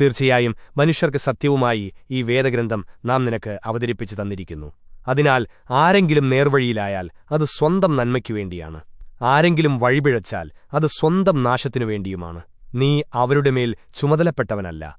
തീർച്ചയായും മനുഷ്യർക്ക് സത്യവുമായി ഈ വേദഗ്രന്ഥം നാം നിനക്ക് അവതരിപ്പിച്ചു തന്നിരിക്കുന്നു. അതിനാൽ ആരെങ്കിലും നേർവഴിയിലായാൽ അത് സ്വന്തം നന്മയ്ക്കു വേണ്ടിയാണ്. ആരെങ്കിലും വഴിപിഴച്ചാൽ അത് സ്വന്തം നാശത്തിനു വേണ്ടിയുമാണ്. നീ അവരുടെ മേൽ ചുമതലപ്പെട്ടവനല്ല.